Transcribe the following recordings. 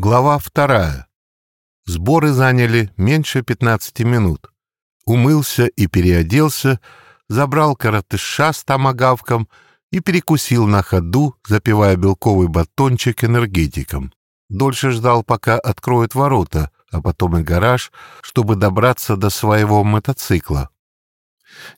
Глава вторая. Сборы заняли меньше 15 минут. Умылся и переоделся, забрал коротыша с томагавком и перекусил на ходу, запивая белковый батончик энергетиком. Дольше ждал, пока откроют ворота, а потом и гараж, чтобы добраться до своего мотоцикла.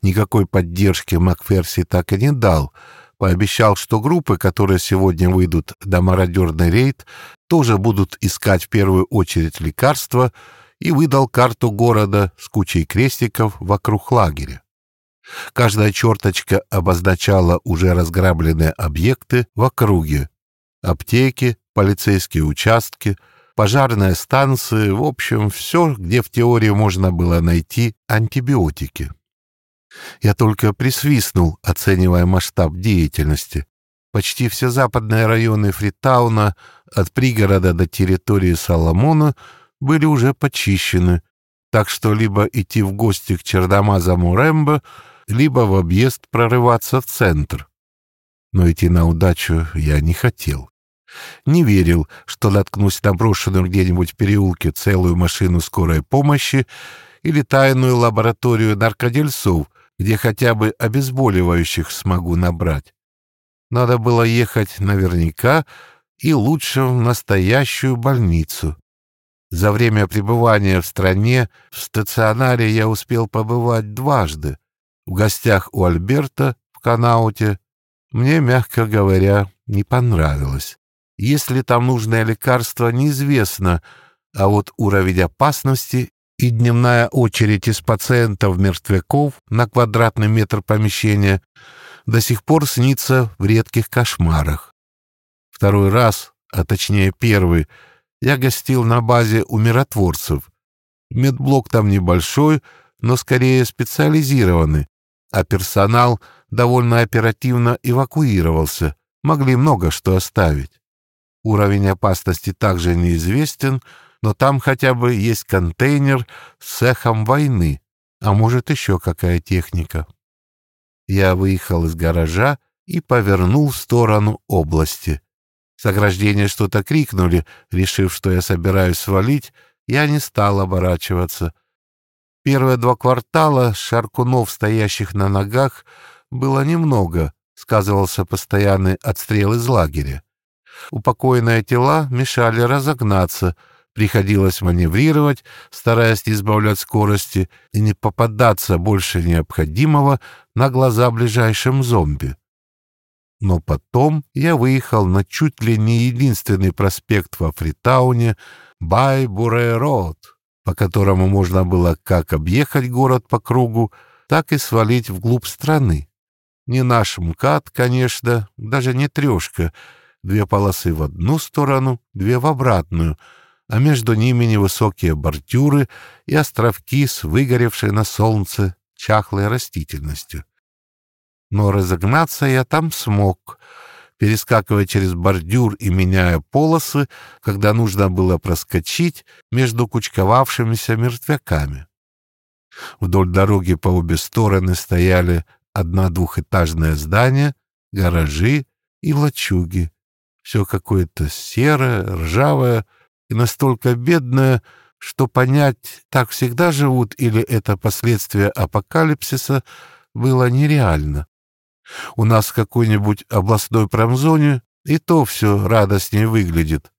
Никакой поддержки Макферси так и не дал — Пообещал, что группы, которые сегодня выйдут на мародерный рейд, тоже будут искать в первую очередь лекарства, и выдал карту города с кучей крестиков вокруг лагеря. Каждая черточка обозначала уже разграбленные объекты в округе. Аптеки, полицейские участки, пожарные станции, в общем, все, где в теории можно было найти антибиотики. Я только присвистнул, оценивая масштаб деятельности. Почти все западные районы Фритауна, от пригорода до территории Соломона, были уже почищены, так что либо идти в гости к Чердомазому Рэмбо, либо в объезд прорываться в центр. Но идти на удачу я не хотел. Не верил, что наткнусь на брошенную где-нибудь в переулке целую машину скорой помощи или тайную лабораторию наркодельцов — где хотя бы обезболивающих смогу набрать. Надо было ехать наверняка и лучше в настоящую больницу. За время пребывания в стране в стационаре я успел побывать дважды. В гостях у Альберта в Канауте мне, мягко говоря, не понравилось. Если там нужное лекарство, неизвестно, а вот уровень опасности и дневная очередь из пациентов-мертвяков на квадратный метр помещения до сих пор снится в редких кошмарах. Второй раз, а точнее первый, я гостил на базе у миротворцев. Медблок там небольшой, но скорее специализированный, а персонал довольно оперативно эвакуировался, могли много что оставить. Уровень опасности также неизвестен, но там хотя бы есть контейнер с цехом войны, а может еще какая техника. Я выехал из гаража и повернул в сторону области. С ограждения что-то крикнули, решив, что я собираюсь свалить, я не стал оборачиваться. Первые два квартала шаркунов, стоящих на ногах, было немного, сказывался постоянный отстрел из лагеря. Упокоенные тела мешали разогнаться — Приходилось маневрировать, стараясь не избавлять скорости и не попадаться больше необходимого на глаза ближайшим зомби. Но потом я выехал на чуть ли не единственный проспект во Фритауне Бай-Буре-Роуд, по которому можно было как объехать город по кругу, так и свалить вглубь страны. Не наш МКАД, конечно, даже не трешка. Две полосы в одну сторону, две в обратную — а между ними невысокие бордюры и островки с выгоревшей на солнце чахлой растительностью. Но разогнаться я там смог, перескакивая через бордюр и меняя полосы, когда нужно было проскочить между кучковавшимися мертвяками. Вдоль дороги по обе стороны стояли одна-двухэтажное здание, гаражи и лачуги. Все какое-то серое, ржавое, и настолько бедная, что понять, так всегда живут или это последствия апокалипсиса, было нереально. У нас в какой-нибудь областной промзоне и то все радостнее выглядит.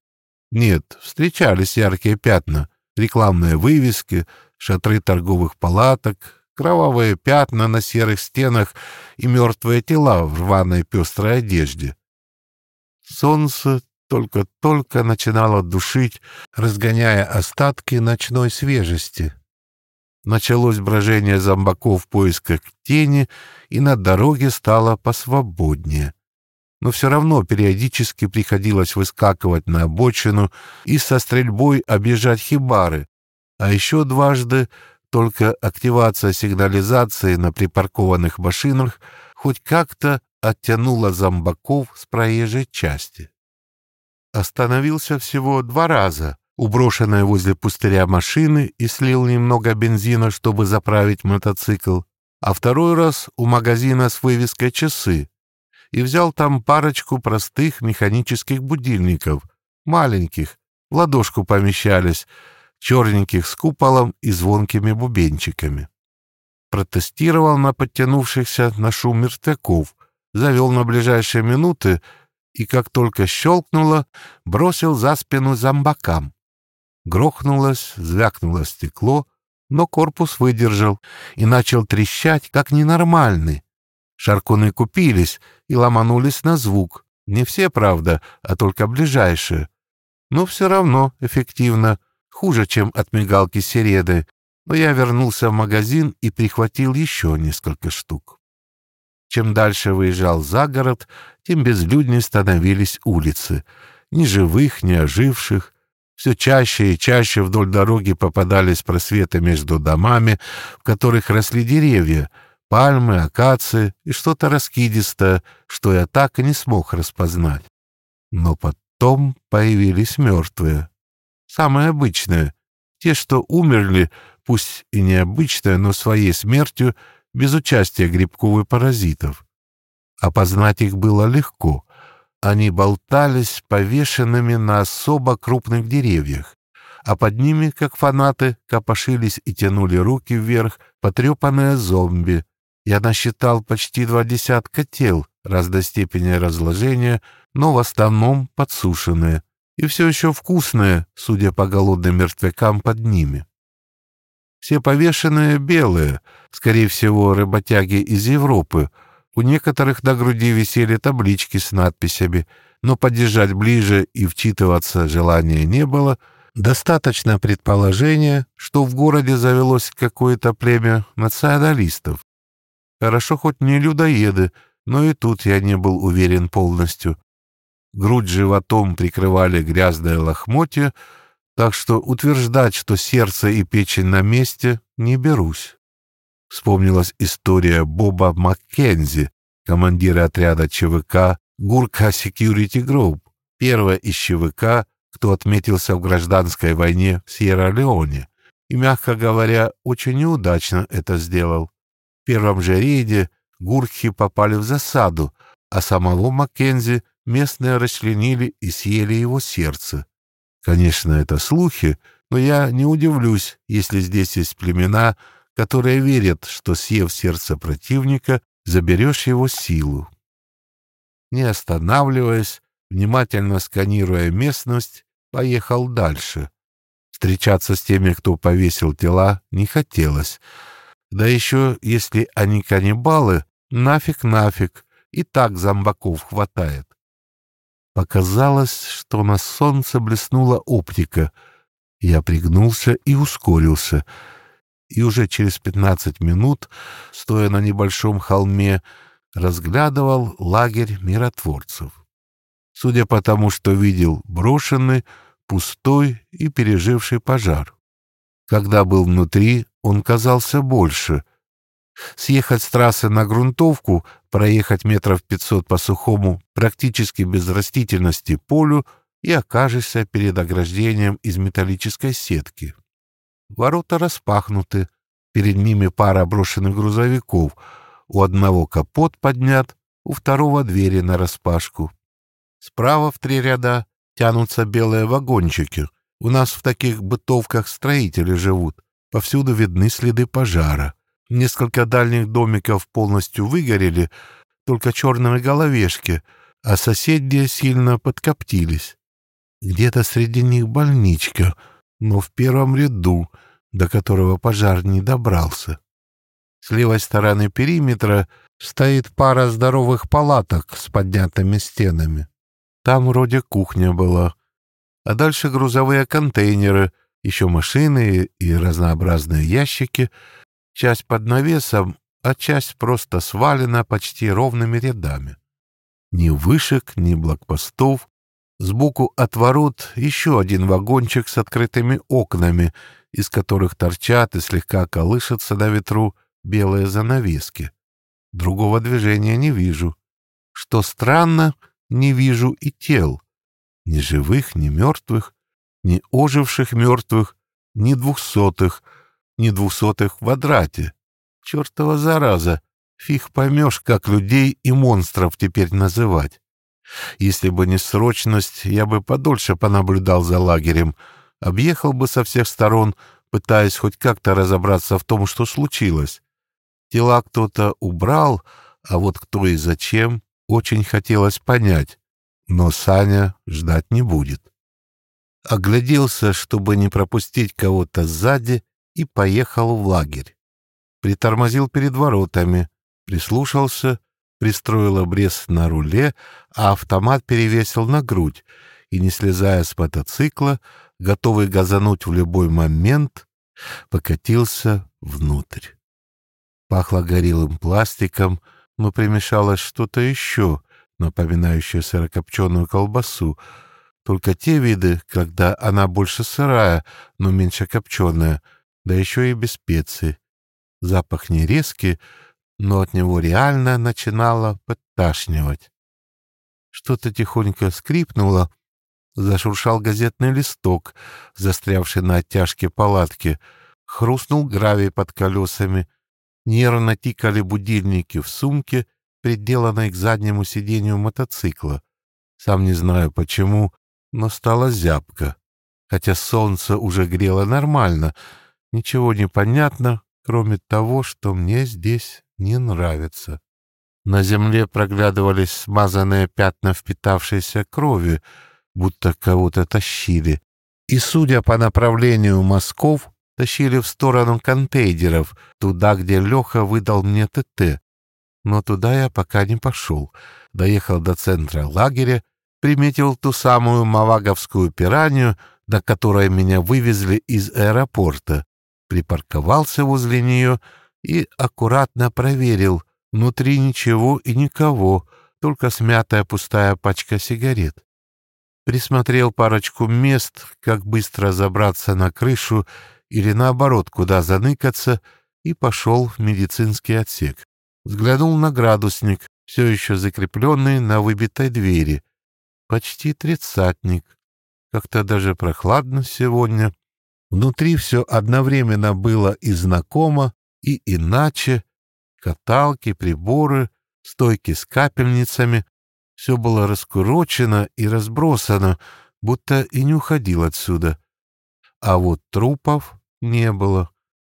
Нет, встречались яркие пятна, рекламные вывески, шатры торговых палаток, кровавые пятна на серых стенах и мертвые тела в рваной пестрой одежде. Солнце только-только начинало душить, разгоняя остатки ночной свежести. Началось брожение зомбаков в поисках тени, и на дороге стало посвободнее. Но все равно периодически приходилось выскакивать на обочину и со стрельбой объезжать хибары, а еще дважды только активация сигнализации на припаркованных машинах хоть как-то оттянула зомбаков с проезжей части. Остановился всего два раза, у брошенной возле пустыря машины и слил немного бензина, чтобы заправить мотоцикл, а второй раз у магазина с вывеской «Часы» и взял там парочку простых механических будильников, маленьких, в ладошку помещались, черненьких с куполом и звонкими бубенчиками. Протестировал на подтянувшихся на шум мертвяков, завел на ближайшие минуты и, как только щелкнуло, бросил за спину зомбакам. Грохнулось, звякнуло стекло, но корпус выдержал и начал трещать, как ненормальный. Шаркуны купились и ломанулись на звук. Не все, правда, а только ближайшие. Но все равно эффективно, хуже, чем от мигалки середы. Но я вернулся в магазин и прихватил еще несколько штук. Чем дальше выезжал за город, тем безлюднее становились улицы. Ни живых, ни оживших. Все чаще и чаще вдоль дороги попадались просветы между домами, в которых росли деревья, пальмы, акации и что-то раскидистое, что я так и не смог распознать. Но потом появились мертвые. Самые обычные. Те, что умерли, пусть и необычные, но своей смертью, без участия грибков и паразитов. Опознать их было легко. Они болтались повешенными на особо крупных деревьях, а под ними, как фанаты, копошились и тянули руки вверх потрепанные зомби. Я насчитал почти два десятка тел разной степени разложения, но в основном подсушенные и все еще вкусные, судя по голодным мертвякам под ними. Все повешенные белые, скорее всего, работяги из Европы. У некоторых на груди висели таблички с надписями, но подъезжать ближе и вчитываться желания не было. Достаточно предположения, что в городе завелось какое-то племя националистов. Хорошо хоть не людоеды, но и тут я не был уверен полностью. Грудь животом прикрывали грязные лохмотья, так что утверждать, что сердце и печень на месте, не берусь. Вспомнилась история Боба Маккензи, командира отряда ЧВК Гурка Security Group, первая из ЧВК, кто отметился в гражданской войне в Сьерра-Леоне, и, мягко говоря, очень неудачно это сделал. В первом же рейде гурки попали в засаду, а самого Маккензи местные расчленили и съели его сердце. Конечно, это слухи, но я не удивлюсь, если здесь есть племена, которые верят, что, съев сердце противника, заберешь его силу. Не останавливаясь, внимательно сканируя местность, поехал дальше. Встречаться с теми, кто повесил тела, не хотелось. Да еще, если они каннибалы, нафиг-нафиг, и так зомбаков хватает. Показалось, что на солнце блеснула оптика. Я пригнулся и ускорился. И уже через пятнадцать минут, стоя на небольшом холме, разглядывал лагерь миротворцев. Судя по тому, что видел, брошенный, пустой и переживший пожар. Когда был внутри, он казался больше. Съехать с трассы на грунтовку проехать метров пятьсот по сухому, практически без растительности полю и окажешься перед ограждением из металлической сетки. Ворота распахнуты, перед ними пара брошенных грузовиков, у одного капот поднят, у второго двери нараспашку. Справа в три ряда тянутся белые вагончики. У нас в таких бытовках строители живут. Повсюду видны следы пожара. Несколько дальних домиков полностью выгорели, только черные головешки, а соседние сильно подкоптились. Где-то среди них больничка, но в первом ряду, до которого пожар не добрался. С левой стороны периметра стоит пара здоровых палаток с поднятыми стенами. Там вроде кухня была. А дальше грузовые контейнеры, еще машины и разнообразные ящики — Часть под навесом, а часть просто свалена почти ровными рядами. Ни вышек, ни блокпостов. Сбоку от ворот еще один вагончик с открытыми окнами, из которых торчат и слегка колышутся на ветру белые занавески. Другого движения не вижу. Что странно, не вижу и тел. Ни живых, ни мертвых, ни оживших мертвых, ни двухсотых — ни двухсотых в квадрате. Чертова зараза! Фиг поймешь, как людей и монстров теперь называть. Если бы не срочность, я бы подольше понаблюдал за лагерем, объехал бы со всех сторон, пытаясь хоть как-то разобраться в том, что случилось. Тела кто-то убрал, а вот кто и зачем, очень хотелось понять. Но Саня ждать не будет. Огляделся, чтобы не пропустить кого-то сзади, и поехал в лагерь. Притормозил перед воротами, прислушался, пристроил обрез на руле, а автомат перевесил на грудь и, не слезая с мотоцикла, готовый газануть в любой момент, покатился внутрь. Пахло горелым пластиком, но примешалось что-то еще, напоминающее сырокопченую колбасу, только те виды, когда она больше сырая, но меньше копченая, да еще и без специй. Запах не резкий, но от него реально начинало подташнивать. Что-то тихонько скрипнуло, зашуршал газетный листок, застрявший на оттяжке палатки, хрустнул гравий под колесами — Нервно тикали будильники в сумке, приделанной к заднему сиденью мотоцикла. Сам не знаю почему, но стало зябко. Хотя солнце уже грело нормально, ничего не понятно, кроме того, что мне здесь не нравится. На земле проглядывались смазанные пятна впитавшейся крови, будто кого-то тащили. И, судя по направлению мазков, тащили в сторону контейнеров, туда, где Леха выдал мне ТТ. Но туда я пока не пошел. Доехал до центра лагеря, приметил ту самую маваговскую пиранью, до которой меня вывезли из аэропорта, припарковался возле нее и аккуратно проверил. Внутри ничего и никого, только смятая пустая пачка сигарет. Присмотрел парочку мест, как быстро забраться на крышу или наоборот, куда заныкаться, и пошел в медицинский отсек. Взглянул на градусник, все еще закрепленный на выбитой двери. Почти тридцатник. Как-то даже прохладно сегодня. Внутри все одновременно было и знакомо, и иначе. Каталки, приборы, стойки с капельницами. Все было раскурочено и разбросано, будто и не уходил отсюда. А вот трупов не было.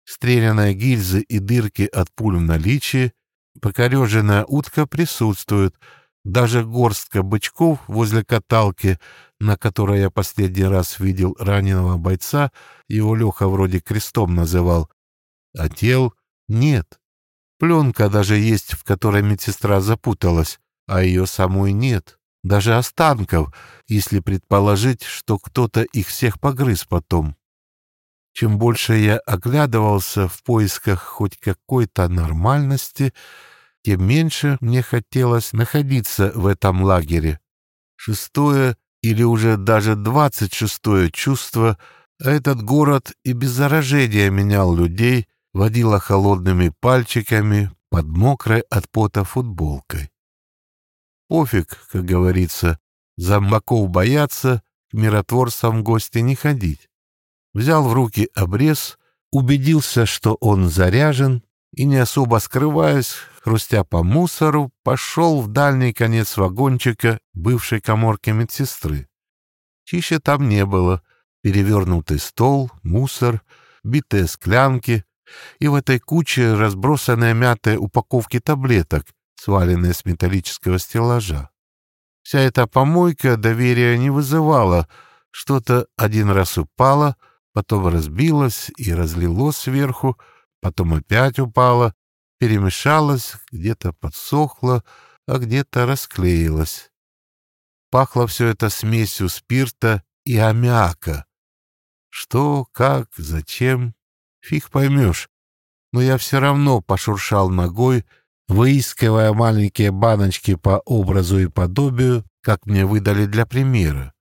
Стрелянные гильзы и дырки от пуль в наличии, покореженная утка присутствует, даже горстка бычков возле каталки, на которой я последний раз видел раненого бойца, его Леха вроде крестом называл, а тел нет. Пленка даже есть, в которой медсестра запуталась, а ее самой нет. Даже останков, если предположить, что кто-то их всех погрыз потом. Чем больше я оглядывался в поисках хоть какой-то нормальности, тем меньше мне хотелось находиться в этом лагере. Шестое или уже даже двадцать шестое чувство, а этот город и без заражения менял людей, водила холодными пальчиками под мокрой от пота футболкой. Пофиг, как говорится, зомбаков бояться, к миротворцам в гости не ходить взял в руки обрез, убедился, что он заряжен, и, не особо скрываясь, хрустя по мусору, пошел в дальний конец вагончика бывшей коморки медсестры. Чище там не было. Перевернутый стол, мусор, битые склянки, и в этой куче разбросанные мятые упаковки таблеток, сваленные с металлического стеллажа. Вся эта помойка доверия не вызывала, что-то один раз упало — потом разбилось и разлилось сверху, потом опять упало, перемешалось, где-то подсохло, а где-то расклеилось. Пахло все это смесью спирта и аммиака. Что, как, зачем, фиг поймешь. Но я все равно пошуршал ногой, выискивая маленькие баночки по образу и подобию, как мне выдали для примера.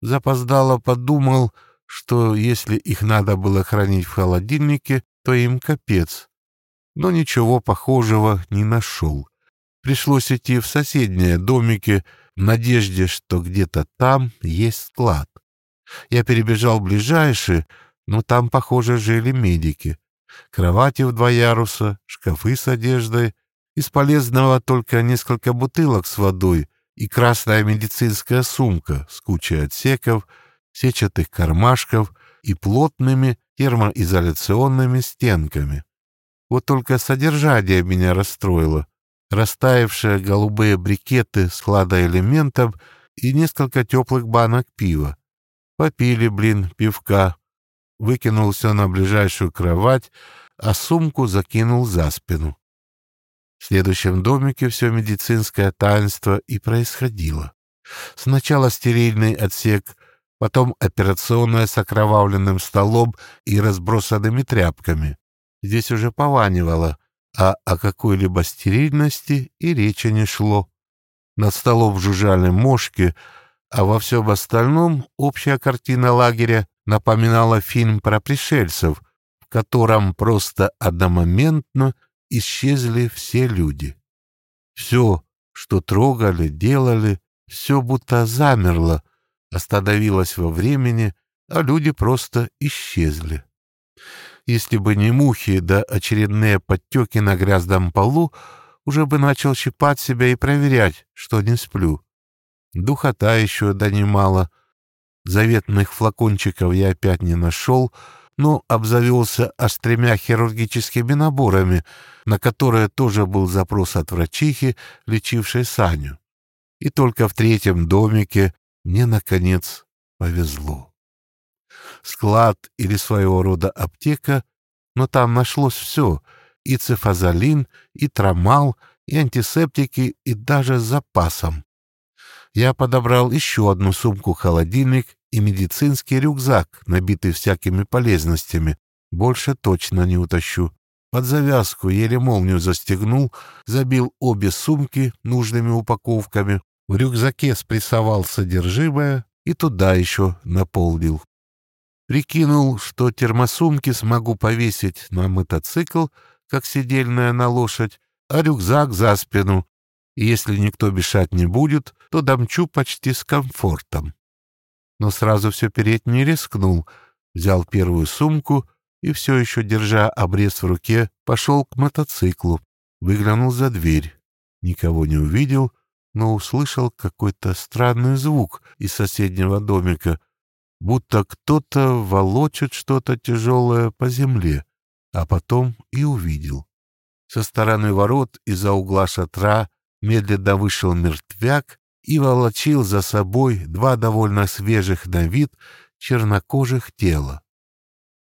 Запоздало подумал — что если их надо было хранить в холодильнике, то им капец. Но ничего похожего не нашел. Пришлось идти в соседние домики в надежде, что где-то там есть склад. Я перебежал ближайший, но там, похоже, жили медики. Кровати в два яруса, шкафы с одеждой. Из полезного только несколько бутылок с водой и красная медицинская сумка с кучей отсеков, сетчатых кармашков и плотными термоизоляционными стенками. Вот только содержание меня расстроило. Растаявшие голубые брикеты склада элементов и несколько теплых банок пива. Попили, блин, пивка. Выкинул все на ближайшую кровать, а сумку закинул за спину. В следующем домике все медицинское таинство и происходило. Сначала стерильный отсек, потом операционная с окровавленным столом и разбросанными тряпками. Здесь уже пованивало, а о какой-либо стерильности и речи не шло. Над столом жужжали мошки, а во всем остальном общая картина лагеря напоминала фильм про пришельцев, в котором просто одномоментно исчезли все люди. Все, что трогали, делали, все будто замерло, остановилось во времени, а люди просто исчезли. Если бы не мухи да очередные подтеки на грязном полу, уже бы начал щипать себя и проверять, что не сплю. Духота еще донимала. Заветных флакончиков я опять не нашел, но обзавелся аж тремя хирургическими наборами, на которые тоже был запрос от врачихи, лечившей Саню. И только в третьем домике мне, наконец, повезло. Склад или своего рода аптека, но там нашлось все — и цифазолин, и трамал, и антисептики, и даже с запасом. Я подобрал еще одну сумку-холодильник и медицинский рюкзак, набитый всякими полезностями. Больше точно не утащу. Под завязку еле молнию застегнул, забил обе сумки нужными упаковками, в рюкзаке спрессовал содержимое и туда еще наполнил. Прикинул, что термосумки смогу повесить на мотоцикл, как сидельная на лошадь, а рюкзак за спину, и если никто мешать не будет, то домчу почти с комфортом. Но сразу все переть не рискнул, взял первую сумку и, все еще держа обрез в руке, пошел к мотоциклу, выглянул за дверь. Никого не увидел, но услышал какой-то странный звук из соседнего домика, будто кто-то волочит что-то тяжелое по земле а потом и увидел. Со стороны ворот из-за угла шатра медленно вышел мертвяк и волочил за собой два довольно свежих на вид чернокожих тела.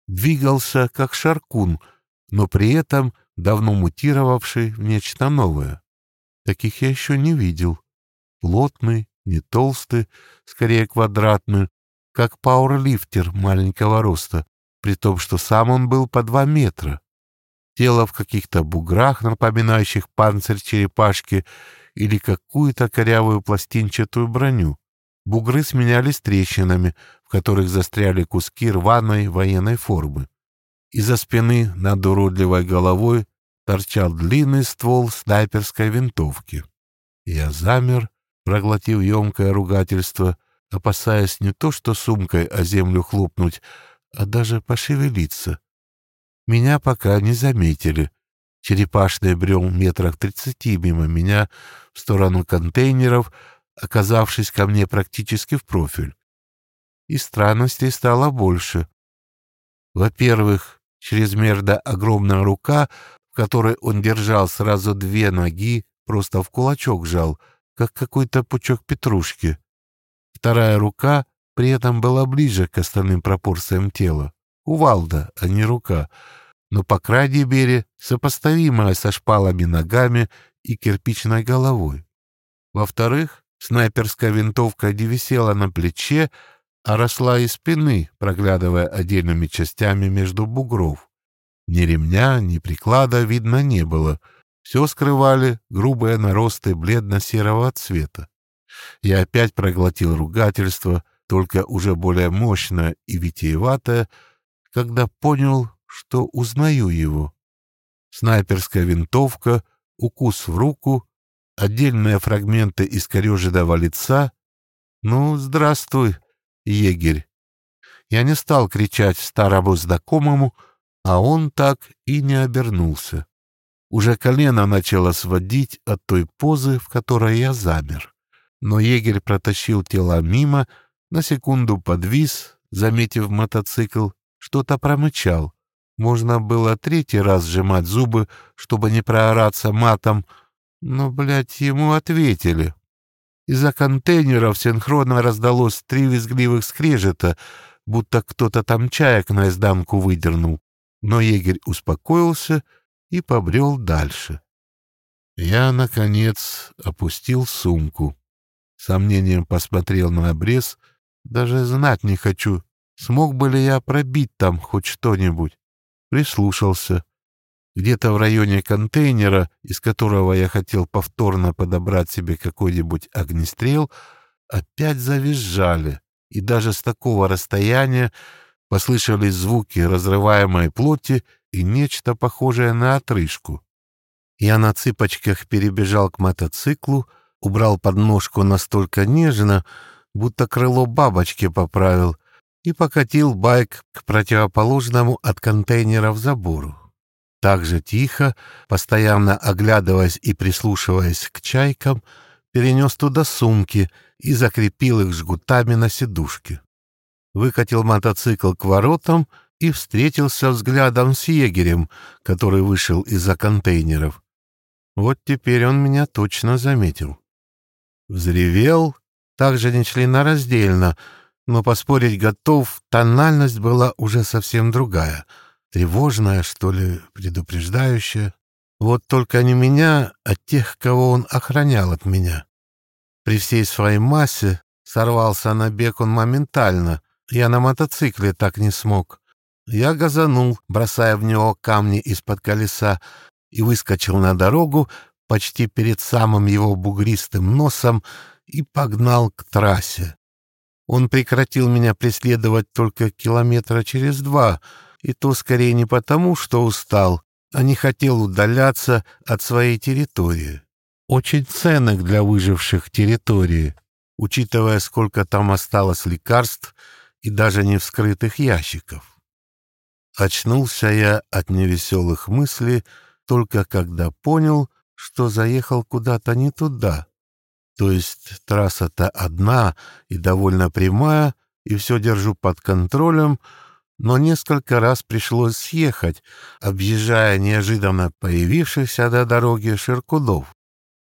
Двигался как шаркун, но при этом давно мутировавший в нечто новое. Таких я еще не видел. Плотный, не толстый, скорее квадратный, как пауэрлифтер маленького роста, при том, что сам он был по два метра. Тело в каких-то буграх, напоминающих панцирь черепашки или какую-то корявую пластинчатую броню. Бугры сменялись трещинами, в которых застряли куски рваной военной формы. Из-за спины над уродливой головой торчал длинный ствол снайперской винтовки. Я замер, проглотив емкое ругательство, опасаясь не то что сумкой о землю хлопнуть, а даже пошевелиться. Меня пока не заметили. Черепашный брел метрах тридцати мимо меня в сторону контейнеров, оказавшись ко мне практически в профиль. И странностей стало больше. Во-первых, чрезмерно огромная рука, в которой он держал сразу две ноги, просто в кулачок жал, как какой-то пучок петрушки. Вторая рука при этом была ближе к остальным пропорциям тела. Кувалда, а не рука, но, по крайней мере, сопоставимая со шпалами ногами и кирпичной головой. Во-вторых, снайперская винтовка не висела на плече, а росла из спины, проглядывая отдельными частями между бугров. Ни ремня, ни приклада видно не было. Все скрывали грубые наросты бледно-серого цвета. Я опять проглотил ругательство — только уже более мощная и витиеватая, когда понял, что узнаю его. Снайперская винтовка, укус в руку, отдельные фрагменты искореженного лица. «Ну, здравствуй, егерь!» Я не стал кричать старому знакомому, а он так и не обернулся. Уже колено начало сводить от той позы, в которой я замер. Но егерь протащил тела мимо, на секунду подвис, заметив мотоцикл, что-то промычал. Можно было третий раз сжимать зубы, чтобы не проораться матом, но, блядь, ему ответили. Из-за контейнеров синхронно раздалось три визгливых скрежета, будто кто-то там чаек на издамку выдернул. Но егерь успокоился и побрел дальше. Я, наконец, опустил сумку. Сомнением посмотрел на обрез. Даже знать не хочу, смог бы ли я пробить там хоть что-нибудь. Прислушался. Где-то в районе контейнера, из которого я хотел повторно подобрать себе какой-нибудь огнестрел, опять завизжали, и даже с такого расстояния послышались звуки разрываемой плоти и нечто похожее на отрыжку. Я на цыпочках перебежал к мотоциклу, убрал подножку настолько нежно, будто крыло бабочки поправил, и покатил байк к противоположному от контейнеров забору так же тихо, постоянно оглядываясь и прислушиваясь к чайкам, перенес туда сумки и закрепил их жгутами на сидушке. Выкатил мотоцикл к воротам и встретился взглядом с егерем, который вышел из-за контейнеров. Вот теперь он меня точно заметил. Взревел, также не членораздельно, но поспорить готов, тональность была уже совсем другая — тревожная, что ли, предупреждающая. Вот только не меня, а тех, кого он охранял от меня. При всей своей массе сорвался на бег он моментально. Я на мотоцикле так не смог. Я газанул, бросая в него камни из-под колеса, и выскочил на дорогу почти перед самым его бугристым носом и погнал к трассе. Он прекратил меня преследовать только километра через два — и то скорее не потому, что устал, а не хотел удаляться от своей территории. Очень ценных для выживших территории, учитывая, сколько там осталось лекарств и даже не вскрытых ящиков. Очнулся я от невеселых мыслей только когда понял, что заехал куда-то не туда. То есть трасса-то одна и довольно прямая, и все держу под контролем, но несколько раз пришлось съехать, объезжая неожиданно появившихся до дороги ширкудов.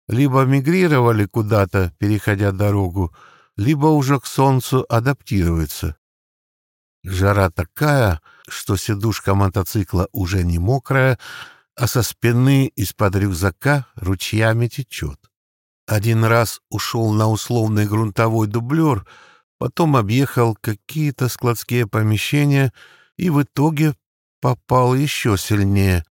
Либо мигрировали куда-то, переходя дорогу, либо уже к солнцу адаптируются. Жара такая, что сидушка мотоцикла уже не мокрая, а со спины из-под рюкзака ручьями течет. Один раз ушел на условный грунтовой дублер — потом объехал какие-то складские помещения и в итоге попал еще сильнее.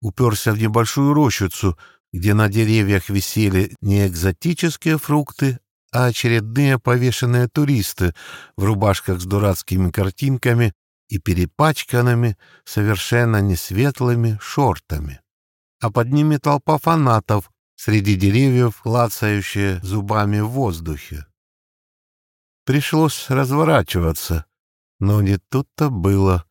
Уперся в небольшую рощицу, где на деревьях висели не экзотические фрукты, а очередные повешенные туристы в рубашках с дурацкими картинками и перепачканными, совершенно несветлыми шортами. А под ними толпа фанатов, среди деревьев, лацающие зубами в воздухе. Пришлось разворачиваться, но не тут-то было.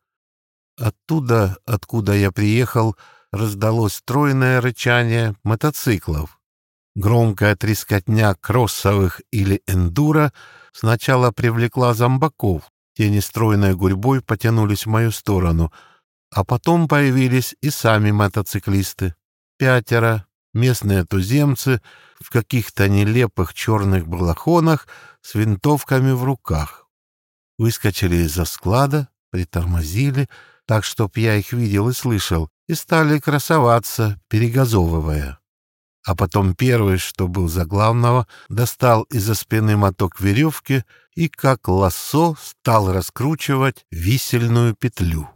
Оттуда, откуда я приехал, раздалось стройное рычание мотоциклов. Громкая трескотня кроссовых или эндуро сначала привлекла зомбаков. Те нестройной гурьбой потянулись в мою сторону, а потом появились и сами мотоциклисты. Пятеро, местные туземцы в каких-то нелепых черных балахонах с винтовками в руках. Выскочили из-за склада, притормозили, так, чтоб я их видел и слышал, и стали красоваться, перегазовывая. А потом первый, что был за главного, достал из-за спины моток веревки и, как лассо, стал раскручивать висельную петлю.